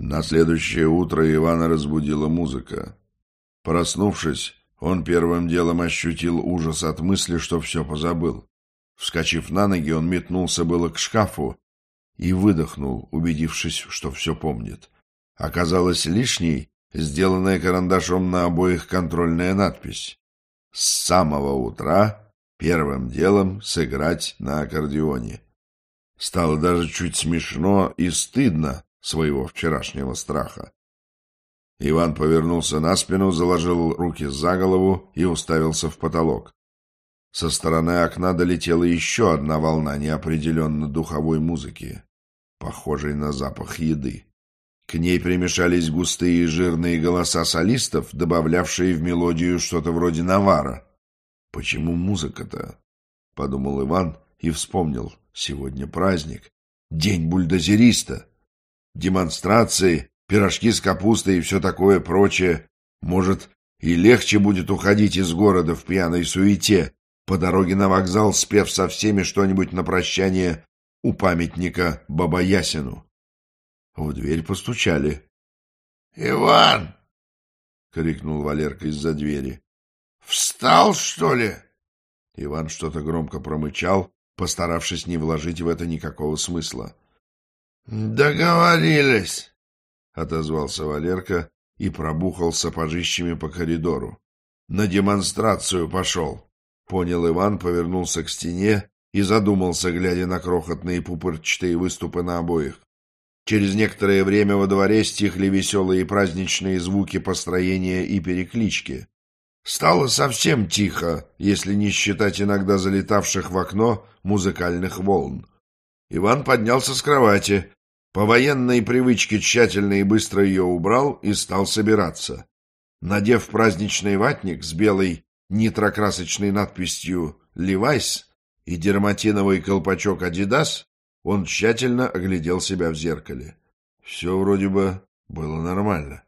На следующее утро Ивана разбудила музыка. Проснувшись, он первым делом ощутил ужас от мысли, что все позабыл. Вскочив на ноги, он метнулся было к шкафу и выдохнул, убедившись, что все помнит. Оказалось лишней сделанная карандашом на обоих контрольная надпись. «С самого утра первым делом сыграть на аккордеоне». Стало даже чуть смешно и стыдно своего вчерашнего страха. Иван повернулся на спину, заложил руки за голову и уставился в потолок. Со стороны окна долетела еще одна волна неопределенно духовой музыки, похожей на запах еды. К ней примешались густые и жирные голоса солистов, добавлявшие в мелодию что-то вроде навара. «Почему музыка-то?» — подумал Иван и вспомнил. «Сегодня праздник. День бульдозериста. Демонстрации, пирожки с капустой и все такое прочее. Может, и легче будет уходить из города в пьяной суете, по дороге на вокзал спев со всеми что-нибудь на прощание у памятника Бабаясину. В дверь постучали. «Иван!» — крикнул Валерка из-за двери. «Встал, что ли?» Иван что-то громко промычал, постаравшись не вложить в это никакого смысла. «Договорились!» — отозвался Валерка и пробухал сапожищами по коридору. «На демонстрацию пошел!» Понял Иван, повернулся к стене и задумался, глядя на крохотные пупырчатые выступы на обоих. Через некоторое время во дворе стихли веселые праздничные звуки построения и переклички. Стало совсем тихо, если не считать иногда залетавших в окно музыкальных волн. Иван поднялся с кровати, по военной привычке тщательно и быстро ее убрал и стал собираться. Надев праздничный ватник с белой нитрокрасочной надписью «Левайс» и дерматиновый колпачок «Адидас», он тщательно оглядел себя в зеркале. Все вроде бы было нормально.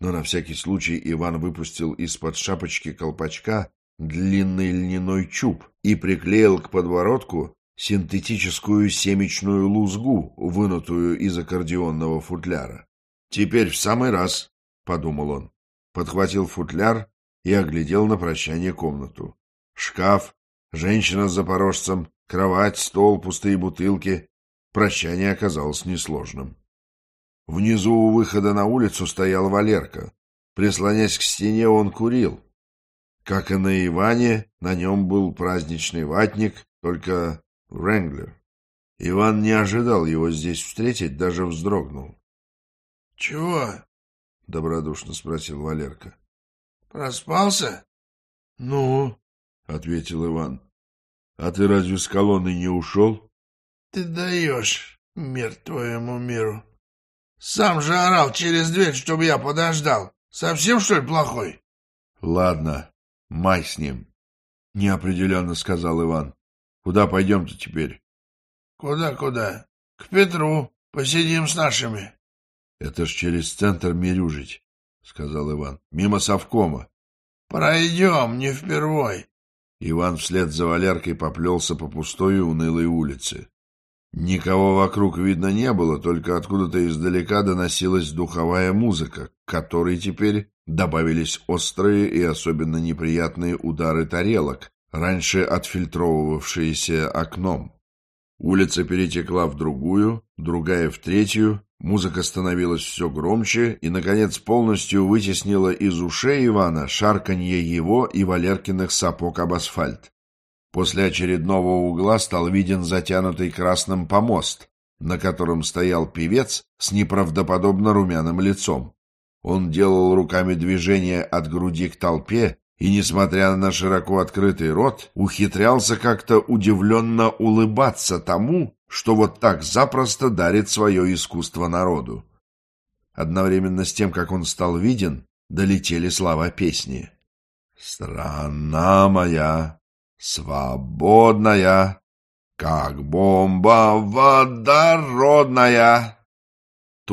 Но на всякий случай Иван выпустил из-под шапочки колпачка длинный льняной чуб и приклеил к подбородку синтетическую семечную лузгу, вынутую из аккордеонного футляра. «Теперь в самый раз», — подумал он. Подхватил футляр и оглядел на прощание комнату. Шкаф, женщина с запорожцем, кровать, стол, пустые бутылки. Прощание оказалось несложным. Внизу у выхода на улицу стоял Валерка. Прислонясь к стене, он курил. Как и на Иване, на нем был праздничный ватник, только Ренглер. Иван не ожидал его здесь встретить, даже вздрогнул. — Чего? — добродушно спросил Валерка. Проспался? — Ну, — ответил Иван. — А ты разве с колонны не ушел? — Ты даешь, мир твоему миру. Сам же орал через дверь, чтобы я подождал. Совсем, что ли, плохой? — Ладно, май с ним, — неопределенно сказал Иван. — Куда пойдем-то теперь? — Куда-куда? К Петру. Посидим с нашими. — Это ж через центр Мирюжить. — сказал Иван. — Мимо совкома. — Пройдем, не впервой. Иван вслед за Валеркой поплелся по пустой и унылой улице. Никого вокруг видно не было, только откуда-то издалека доносилась духовая музыка, к которой теперь добавились острые и особенно неприятные удары тарелок, раньше отфильтровывавшиеся окном. Улица перетекла в другую, другая в третью, Музыка становилась все громче и, наконец, полностью вытеснила из ушей Ивана шарканье его и Валеркиных сапог об асфальт. После очередного угла стал виден затянутый красным помост, на котором стоял певец с неправдоподобно румяным лицом. Он делал руками движения от груди к толпе и, несмотря на широко открытый рот, ухитрялся как-то удивленно улыбаться тому, что вот так запросто дарит свое искусство народу. Одновременно с тем, как он стал виден, долетели слова песни. «Страна моя, свободная, как бомба водородная».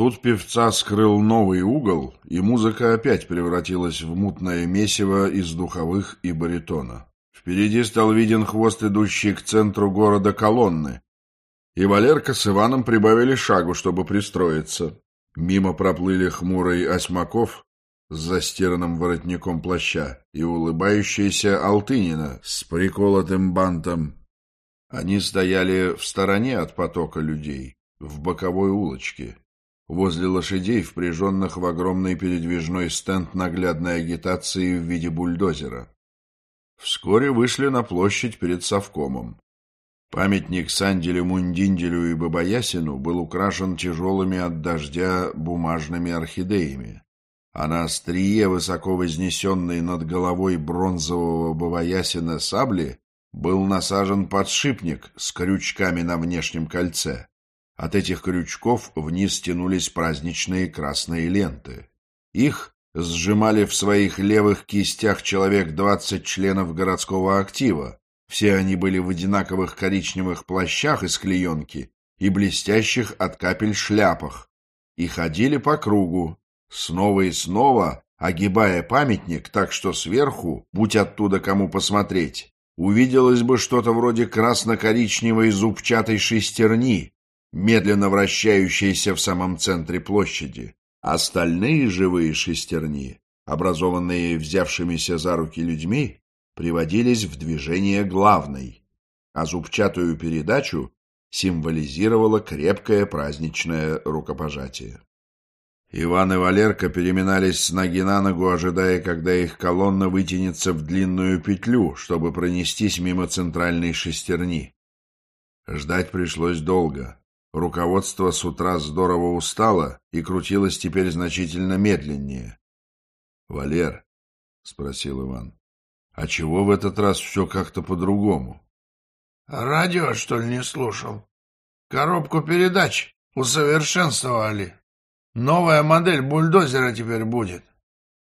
Тут певца скрыл новый угол, и музыка опять превратилась в мутное месиво из духовых и баритона. Впереди стал виден хвост, идущий к центру города колонны, и Валерка с Иваном прибавили шагу, чтобы пристроиться. Мимо проплыли хмурый Осьмаков с застиранным воротником плаща и улыбающаяся Алтынина с приколотым бантом. Они стояли в стороне от потока людей, в боковой улочке, возле лошадей, впряженных в огромный передвижной стенд наглядной агитации в виде бульдозера. Вскоре вышли на площадь перед совкомом. Памятник Санделю Мундинделю и Бабаясину был украшен тяжелыми от дождя бумажными орхидеями, а на острие, высоко вознесенной над головой бронзового Бабаясина сабли, был насажен подшипник с крючками на внешнем кольце. От этих крючков вниз тянулись праздничные красные ленты. Их сжимали в своих левых кистях человек двадцать членов городского актива. Все они были в одинаковых коричневых плащах из клеенки и блестящих от капель шляпах, и ходили по кругу, снова и снова, огибая памятник, так что сверху, будь оттуда кому посмотреть, увиделось бы что-то вроде красно-коричневой зубчатой шестерни, медленно вращающиеся в самом центре площади. Остальные живые шестерни, образованные взявшимися за руки людьми, приводились в движение главной, а зубчатую передачу символизировало крепкое праздничное рукопожатие. Иван и Валерка переминались с ноги на ногу, ожидая, когда их колонна вытянется в длинную петлю, чтобы пронестись мимо центральной шестерни. Ждать пришлось долго. Руководство с утра здорово устало и крутилось теперь значительно медленнее. — Валер, — спросил Иван, — а чего в этот раз все как-то по-другому? — Радио, что ли, не слушал? Коробку передач усовершенствовали. Новая модель бульдозера теперь будет.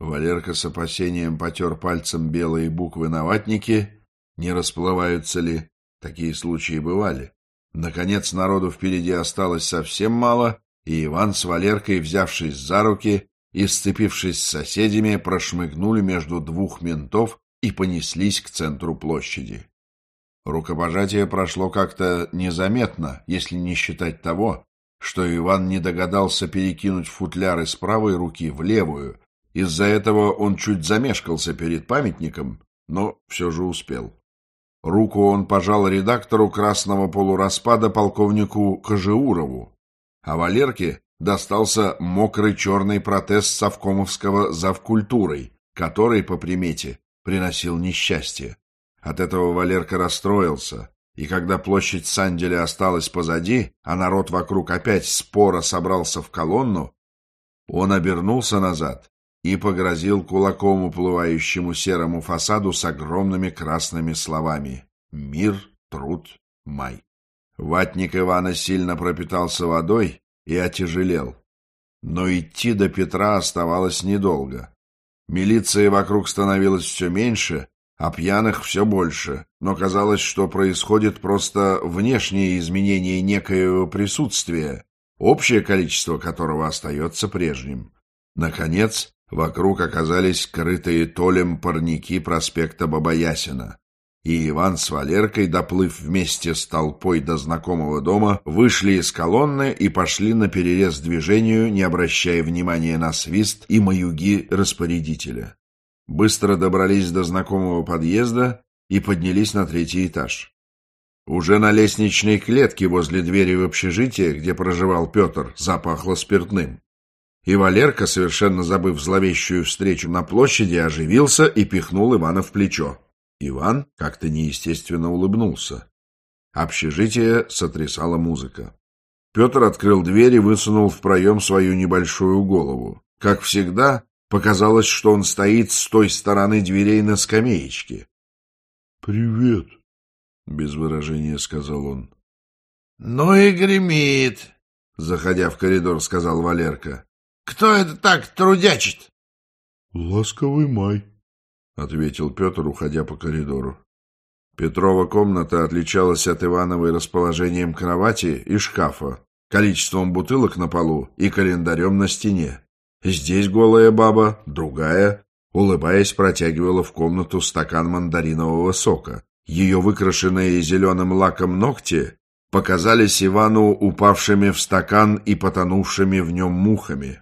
Валерка с опасением потер пальцем белые буквы на ватнике. Не расплываются ли? Такие случаи бывали. Наконец народу впереди осталось совсем мало, и Иван с Валеркой, взявшись за руки и сцепившись с соседями, прошмыгнули между двух ментов и понеслись к центру площади. Рукопожатие прошло как-то незаметно, если не считать того, что Иван не догадался перекинуть футляр из правой руки в левую. Из-за этого он чуть замешкался перед памятником, но все же успел. Руку он пожал редактору «Красного полураспада» полковнику Кожеурову, а Валерке достался мокрый черный протез совкомовского завкультурой, который, по примете, приносил несчастье. От этого Валерка расстроился, и когда площадь Санделя осталась позади, а народ вокруг опять споро собрался в колонну, он обернулся назад и погрозил кулаком уплывающему серому фасаду с огромными красными словами «Мир, труд, май». Ватник Ивана сильно пропитался водой и отяжелел. Но идти до Петра оставалось недолго. Милиции вокруг становилось все меньше, а пьяных все больше, но казалось, что происходит просто внешнее изменение некоего присутствия, общее количество которого остается прежним. Наконец, Вокруг оказались скрытые толем парники проспекта Бабаясина. И Иван с Валеркой, доплыв вместе с толпой до знакомого дома, вышли из колонны и пошли на перерез движению, не обращая внимания на свист и маюги распорядителя. Быстро добрались до знакомого подъезда и поднялись на третий этаж. Уже на лестничной клетке возле двери в общежитие, где проживал Петр, запахло спиртным. И Валерка, совершенно забыв зловещую встречу на площади, оживился и пихнул Ивана в плечо. Иван как-то неестественно улыбнулся. Общежитие сотрясала музыка. Петр открыл дверь и высунул в проем свою небольшую голову. Как всегда, показалось, что он стоит с той стороны дверей на скамеечке. — Привет, — без выражения сказал он. — Ну и гремит, — заходя в коридор, сказал Валерка. Кто это так трудячит? — Ласковый май, — ответил Петр, уходя по коридору. Петрова комната отличалась от Ивановой расположением кровати и шкафа, количеством бутылок на полу и календарем на стене. Здесь голая баба, другая, улыбаясь, протягивала в комнату стакан мандаринового сока. Ее выкрашенные зеленым лаком ногти показались Ивану упавшими в стакан и потонувшими в нем мухами.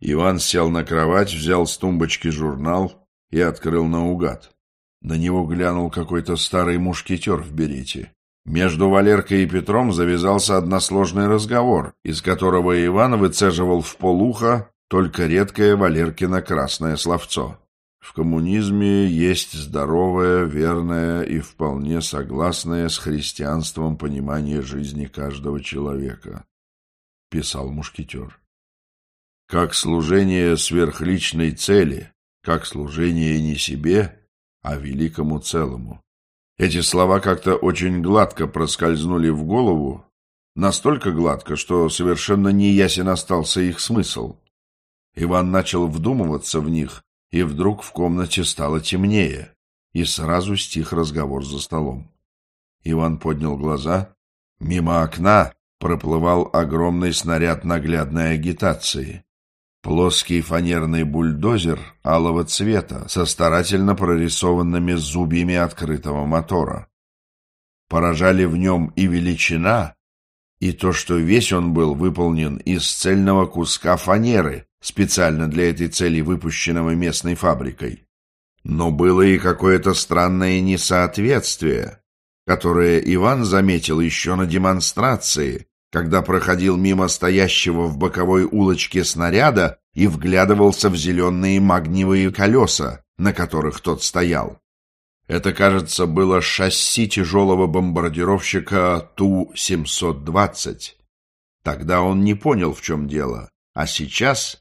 Иван сел на кровать, взял с тумбочки журнал и открыл наугад. На него глянул какой-то старый мушкетер в берете. Между Валеркой и Петром завязался односложный разговор, из которого Иван выцеживал в полуха только редкое Валеркино красное словцо. В коммунизме есть здоровое, верное и вполне согласное с христианством понимание жизни каждого человека, писал мушкетер. Как служение сверхличной цели, как служение не себе, а великому целому. Эти слова как-то очень гладко проскользнули в голову, настолько гладко, что совершенно неясен остался их смысл. Иван начал вдумываться в них, и вдруг в комнате стало темнее, и сразу стих разговор за столом. Иван поднял глаза. Мимо окна проплывал огромный снаряд наглядной агитации. Плоский фанерный бульдозер алого цвета со старательно прорисованными зубьями открытого мотора. Поражали в нем и величина, и то, что весь он был выполнен из цельного куска фанеры, специально для этой цели выпущенного местной фабрикой. Но было и какое-то странное несоответствие, которое Иван заметил еще на демонстрации, когда проходил мимо стоящего в боковой улочке снаряда и вглядывался в зеленые магниевые колеса, на которых тот стоял. Это, кажется, было шасси тяжелого бомбардировщика Ту-720. Тогда он не понял, в чем дело, а сейчас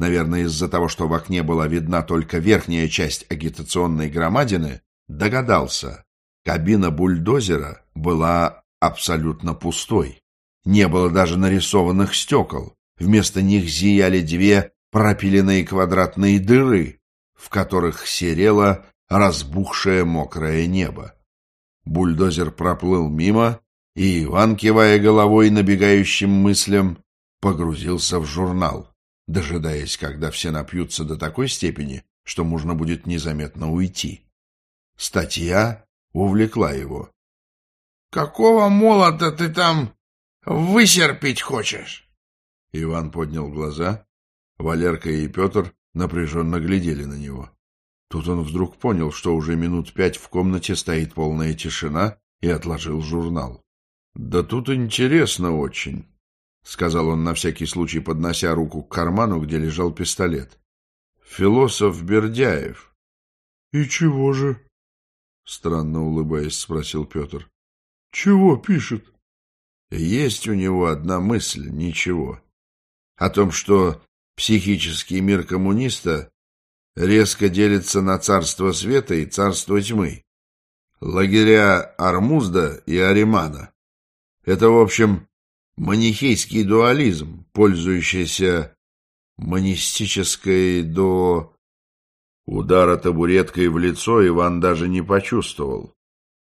наверное, из-за того, что в окне была видна только верхняя часть агитационной громадины, догадался. Кабина бульдозера была абсолютно пустой. Не было даже нарисованных стекол. Вместо них зияли две пропиленные квадратные дыры, в которых серело разбухшее мокрое небо. Бульдозер проплыл мимо, и Иван, кивая головой набегающим мыслям, погрузился в журнал дожидаясь, когда все напьются до такой степени, что можно будет незаметно уйти. Статья увлекла его. — Какого молота ты там высерпить хочешь? Иван поднял глаза. Валерка и Петр напряженно глядели на него. Тут он вдруг понял, что уже минут пять в комнате стоит полная тишина, и отложил журнал. — Да тут интересно очень. — сказал он на всякий случай, поднося руку к карману, где лежал пистолет. — Философ Бердяев. — И чего же? — странно улыбаясь, спросил Петр. — Чего пишет? — Есть у него одна мысль, ничего. О том, что психический мир коммуниста резко делится на царство света и царство тьмы. Лагеря Армузда и Аримана. Это, в общем, манихейский дуализм, пользующийся монистической до... Удара табуреткой в лицо Иван даже не почувствовал.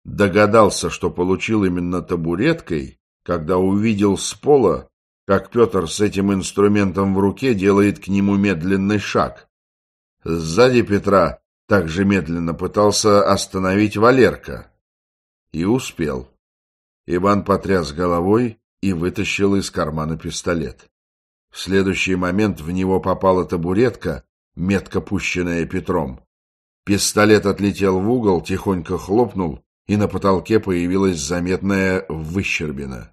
Догадался, что получил именно табуреткой, когда увидел с пола, как Петр с этим инструментом в руке делает к нему медленный шаг. Сзади Петра также медленно пытался остановить Валерка. И успел. Иван потряс головой и вытащил из кармана пистолет. В следующий момент в него попала табуретка, метко пущенная Петром. Пистолет отлетел в угол, тихонько хлопнул, и на потолке появилась заметная выщербина.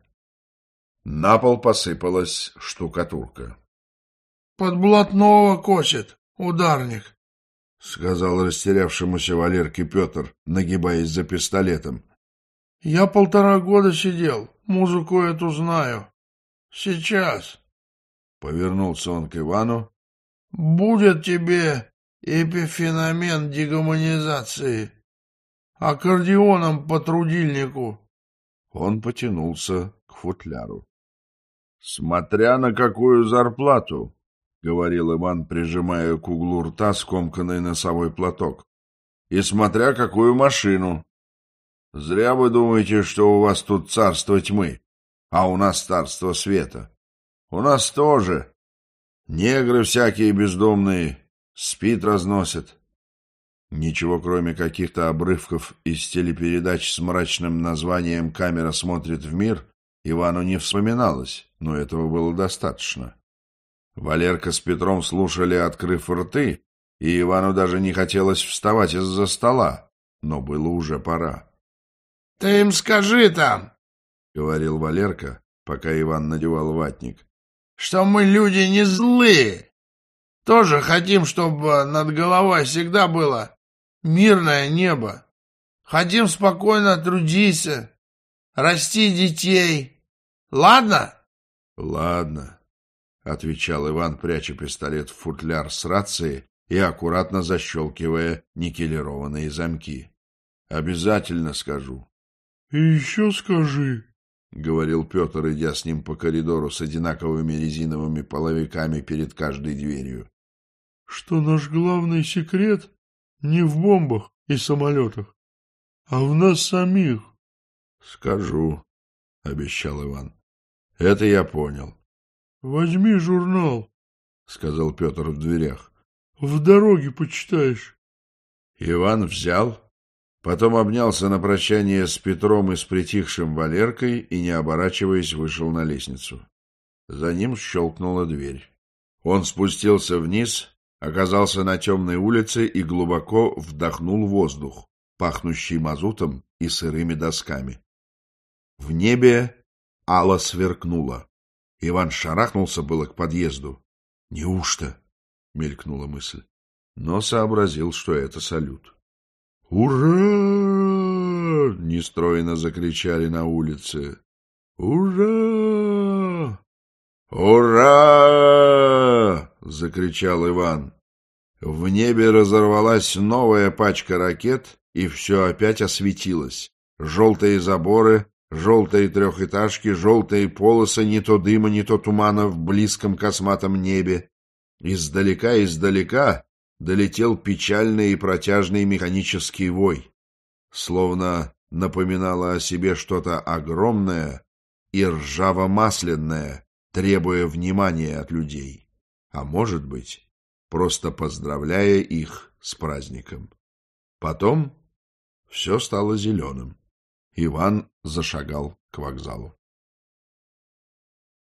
На пол посыпалась штукатурка. — Под блатного косит, ударник, — сказал растерявшемуся Валерке Петр, нагибаясь за пистолетом. — Я полтора года сидел, Музыку эту знаю. Сейчас. Повернулся он к Ивану. Будет тебе эпифеномен дегуманизации. Аккордеоном по трудильнику. Он потянулся к футляру. Смотря на какую зарплату, — говорил Иван, прижимая к углу рта скомканный носовой платок. — И смотря какую машину. Зря вы думаете, что у вас тут царство тьмы, а у нас царство света. У нас тоже. Негры всякие бездомные спит разносят. Ничего, кроме каких-то обрывков из телепередач с мрачным названием «Камера смотрит в мир», Ивану не вспоминалось, но этого было достаточно. Валерка с Петром слушали, открыв рты, и Ивану даже не хотелось вставать из-за стола, но было уже пора. — Ты им скажи там, — говорил Валерка, пока Иван надевал ватник, — что мы люди не злые. Тоже хотим, чтобы над головой всегда было мирное небо. Хотим спокойно трудиться, расти детей. Ладно? — Ладно, — отвечал Иван, пряча пистолет в футляр с рацией и аккуратно защелкивая никелированные замки. — Обязательно скажу. — И еще скажи, — говорил Петр, идя с ним по коридору с одинаковыми резиновыми половиками перед каждой дверью, — что наш главный секрет не в бомбах и самолетах, а в нас самих. — Скажу, — обещал Иван. — Это я понял. — Возьми журнал, — сказал Петр в дверях. — В дороге почитаешь. Иван взял, потом обнялся на прощание с Петром и с притихшим Валеркой и, не оборачиваясь, вышел на лестницу. За ним щелкнула дверь. Он спустился вниз оказался на темной улице и глубоко вдохнул воздух, пахнущий мазутом и сырыми досками. В небе ало сверкнуло. Иван шарахнулся было к подъезду. «Неужто?» — мелькнула мысль, но сообразил, что это салют. «Ура!» — нестройно закричали на улице. «Ура!» «Ура!» — закричал Иван. В небе разорвалась новая пачка ракет, и все опять осветилось. Желтые заборы, желтые трехэтажки, желтые полосы, не то дыма, не то тумана в близком косматом небе. Издалека-издалека долетел печальный и протяжный механический вой. Словно напоминало о себе что-то огромное и ржаво-масляное, требуя внимания от людей. А может быть, просто поздравляя их с праздником. Потом все стало зеленым. Иван зашагал к вокзалу.